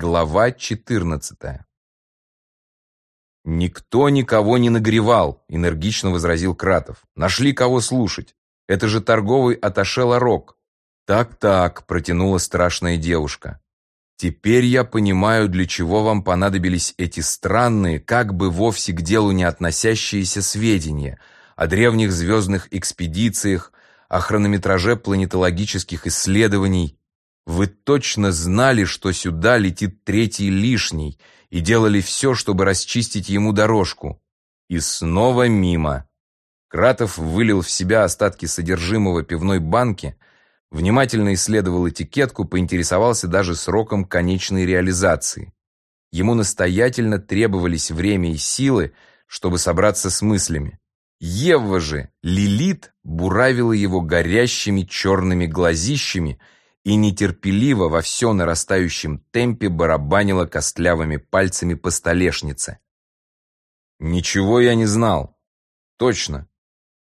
Глава 14. «Никто никого не нагревал», — энергично возразил Кратов. «Нашли кого слушать. Это же торговый аташе Ларок». «Так-так», — протянула страшная девушка. «Теперь я понимаю, для чего вам понадобились эти странные, как бы вовсе к делу не относящиеся сведения о древних звездных экспедициях, о хронометраже планетологических исследований, вы точно знали, что сюда летит третий лишний, и делали все, чтобы расчистить ему дорожку. И снова мимо. Кратов вылил в себя остатки содержимого пивной банки, внимательно исследовал этикетку, поинтересовался даже сроком конечной реализации. Ему настоятельно требовались время и силы, чтобы собраться с мыслями. Ева же, Лилит, буравила его горящими черными глазищами – и нетерпеливо во все нарастающем темпе барабанила костлявыми пальцами по столешнице. Ничего я не знал. Точно.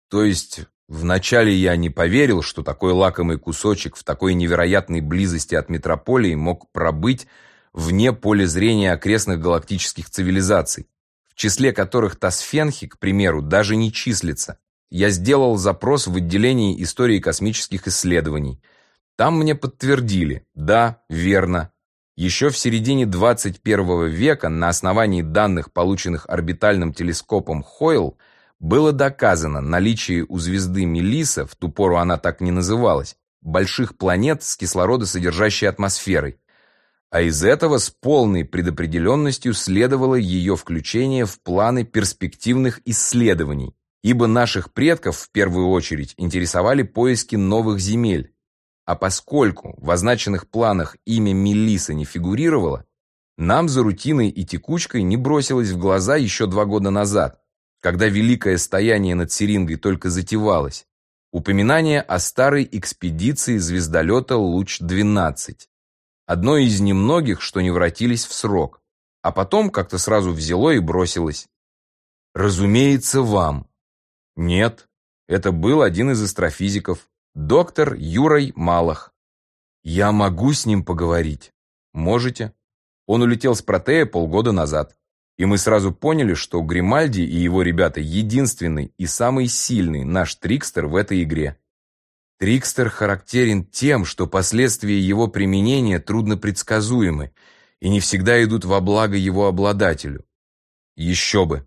То есть, вначале я не поверил, что такой лакомый кусочек в такой невероятной близости от метрополии мог пробыть вне поля зрения окрестных галактических цивилизаций, в числе которых Тасфенхи, к примеру, даже не числится. Я сделал запрос в отделении истории космических исследований – там мне подтвердили, да, верно. Еще в середине 21 века на основании данных, полученных орбитальным телескопом Хойл, было доказано наличие у звезды Мелиса, в ту пору она так не называлась, больших планет с кислородосодержащей атмосферой. А из этого с полной предопределенностью следовало ее включение в планы перспективных исследований, ибо наших предков в первую очередь интересовали поиски новых земель, а поскольку в означенных планах имя Мелиса не фигурировало, нам за рутиной и текучкой не бросилось в глаза еще два года назад, когда великое стояние над Серингой только затевалось, упоминание о старой экспедиции звездолета «Луч-12», одной из немногих, что не вратились в срок, а потом как-то сразу взяло и бросилось. Разумеется, вам. Нет, это был один из астрофизиков, Доктор Юрой Малах. Я могу с ним поговорить? Можете. Он улетел с Протея полгода назад. И мы сразу поняли, что Гримальди и его ребята единственный и самый сильный наш Трикстер в этой игре. Трикстер характерен тем, что последствия его применения трудно предсказуемы и не всегда идут во благо его обладателю. Еще бы.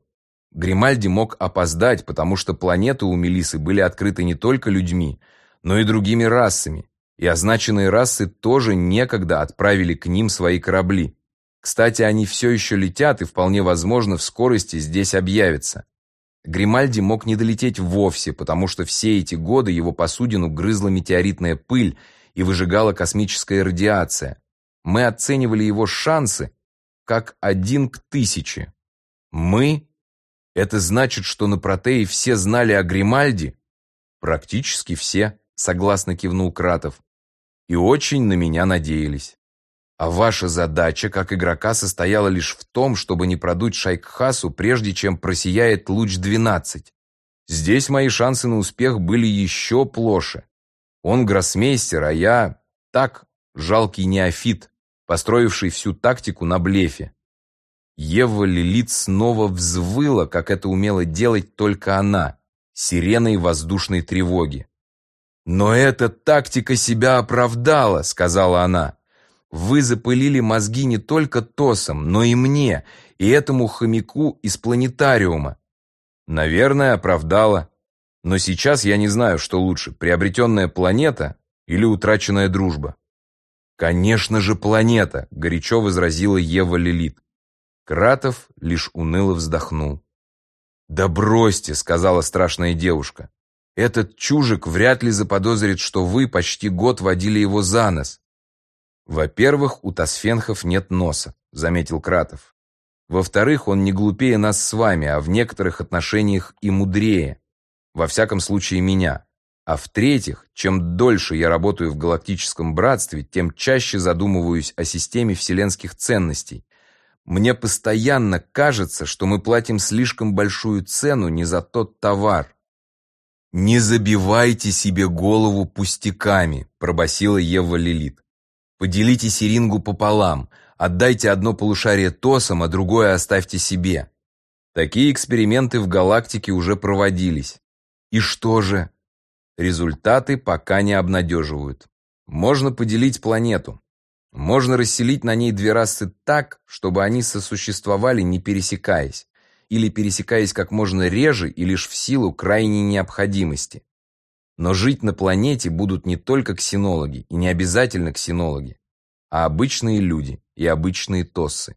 Гримальди мог опоздать, потому что планеты у Мелисы были открыты не только людьми, но и другими расами, и означенные расы тоже некогда отправили к ним свои корабли. Кстати, они все еще летят и вполне возможно в скорости здесь объявятся. Гримальди мог не долететь вовсе, потому что все эти годы его посудину грызла метеоритная пыль и выжигала космическая радиация. Мы оценивали его шансы как один к тысяче. Мы? Это значит, что на Протее все знали о Гримальди? Практически все согласно кивнул Кратов. И очень на меня надеялись. А ваша задача, как игрока, состояла лишь в том, чтобы не продуть Шайкхасу, прежде чем просияет луч 12. Здесь мои шансы на успех были еще плоше. Он гроссмейстер, а я так, жалкий неофит, построивший всю тактику на блефе. Ева Лилит снова взвыла, как это умела делать только она, сиреной воздушной тревоги. «Но эта тактика себя оправдала», — сказала она. «Вы запылили мозги не только Тосом, но и мне, и этому хомяку из планетариума». «Наверное, оправдала. Но сейчас я не знаю, что лучше, приобретенная планета или утраченная дружба». «Конечно же, планета», — горячо возразила Ева Лилит. Кратов лишь уныло вздохнул. «Да бросьте», — сказала страшная девушка. Этот чужик вряд ли заподозрит, что вы почти год водили его за нос. Во-первых, у Тасфенхов нет носа, заметил Кратов. Во-вторых, он не глупее нас с вами, а в некоторых отношениях и мудрее. Во всяком случае, меня. А в-третьих, чем дольше я работаю в галактическом братстве, тем чаще задумываюсь о системе вселенских ценностей. Мне постоянно кажется, что мы платим слишком большую цену не за тот товар. «Не забивайте себе голову пустяками», – пробасила Ева Лилит. «Поделите Серингу пополам, Отдайте одно полушарие ТОСам, а другое оставьте себе. Такие эксперименты в галактике уже проводились. И что же? Результаты пока не обнадеживают. Можно поделить планету. Можно расселить на ней две расы так, чтобы они сосуществовали, не пересекаясь, или пересекаясь как можно реже и лишь в силу крайней необходимости. Но жить на планете будут не только ксенологи, и не обязательно ксенологи, а обычные люди и обычные тоссы,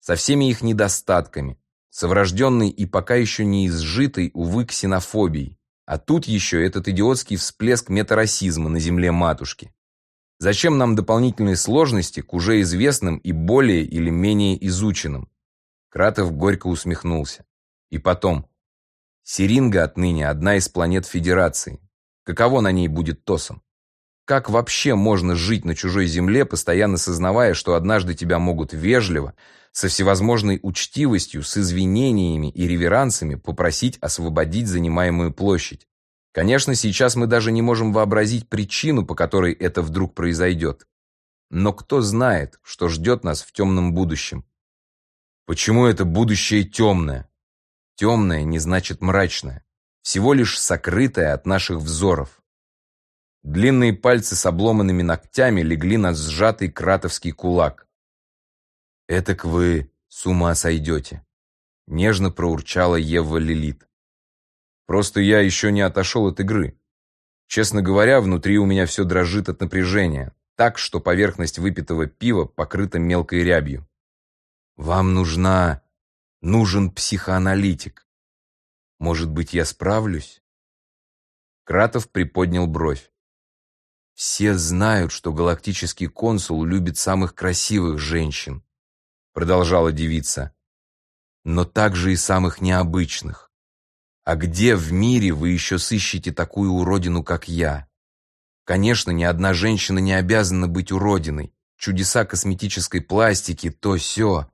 со всеми их недостатками, с врожденной и пока еще не изжитой, увы, ксенофобией, а тут еще этот идиотский всплеск метарасизма на земле матушки. Зачем нам дополнительные сложности к уже известным и более или менее изученным? Кратов горько усмехнулся. И потом. Сиринга отныне одна из планет Федерации. Каково на ней будет Тосом? Как вообще можно жить на чужой земле, постоянно сознавая, что однажды тебя могут вежливо, со всевозможной учтивостью, с извинениями и реверансами попросить освободить занимаемую площадь? Конечно, сейчас мы даже не можем вообразить причину, по которой это вдруг произойдет. Но кто знает, что ждет нас в темном будущем? Почему это будущее темное? Темное не значит мрачное, всего лишь сокрытое от наших взоров. Длинные пальцы с обломанными ногтями легли на сжатый кратовский кулак. «Этак вы с ума сойдете», — нежно проурчала Ева Лилит. Просто я еще не отошел от игры. Честно говоря, внутри у меня все дрожит от напряжения, так, что поверхность выпитого пива покрыта мелкой рябью. Вам нужна... нужен психоаналитик. Может быть, я справлюсь? Кратов приподнял бровь. Все знают, что галактический консул любит самых красивых женщин, продолжала девица, но также и самых необычных. А где в мире вы еще сыщете такую уродину, как я? Конечно, ни одна женщина не обязана быть уродиной. Чудеса косметической пластики, то все.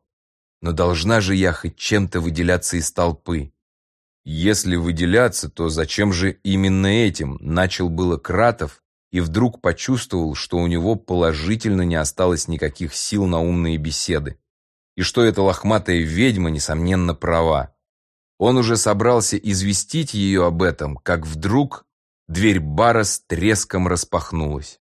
Но должна же я хоть чем-то выделяться из толпы. Если выделяться, то зачем же именно этим? Начал было Кратов и вдруг почувствовал, что у него положительно не осталось никаких сил на умные беседы. И что эта лохматая ведьма, несомненно, права. Он уже собрался известить ее об этом, как вдруг дверь бара с треском распахнулась.